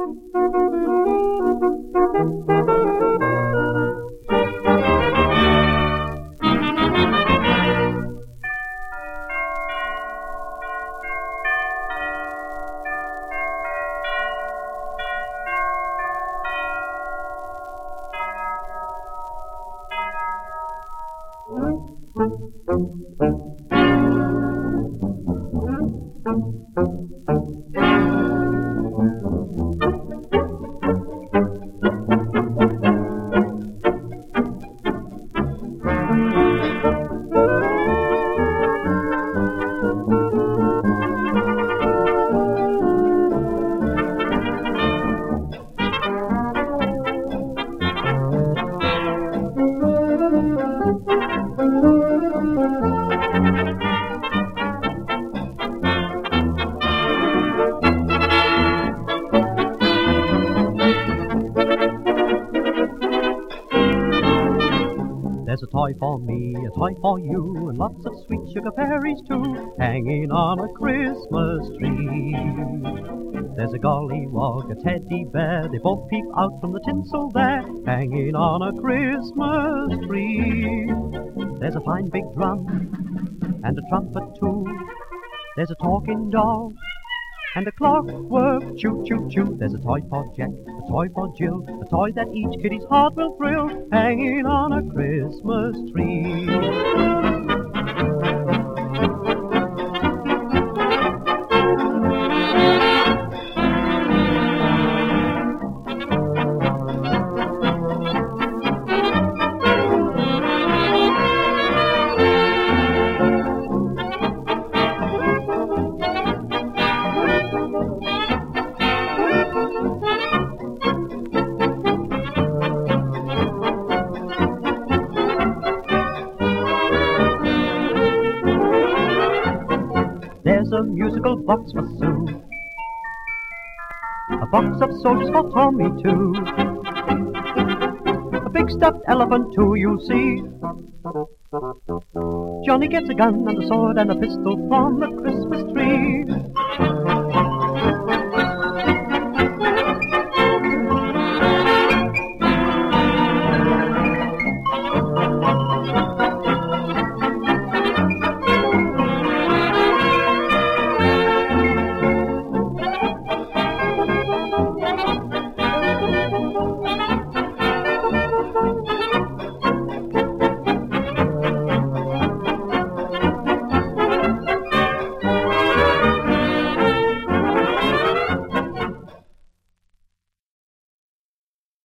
There's a toy for me, a toy for you, and lots of sweet sugar fairies too, hanging on a Christmas tree. There's a gollywog, a teddy bear, they both peep out from the tinsel there, hanging on a Christmas tree. There's a fine big drum, and a trumpet too. There's a talking dog, and a clockwork choo choo choo. There's a toy for Jack, toy for Jill, a toy that each kiddie's heart will thrill, hanging on a Christmas tree. A musical box for Sue. A box of soldiers for Tommy too. A big stuffed elephant too, you see. Johnny gets a gun and a sword and a pistol from the Christmas tree.